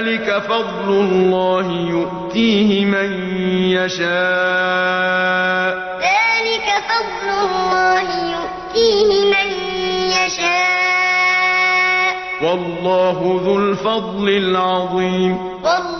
ذلك فضل الله يؤتيه من يشاء. ذلك فضل الله يؤتيه من يشاء. والله ذو الفضل العظيم. والله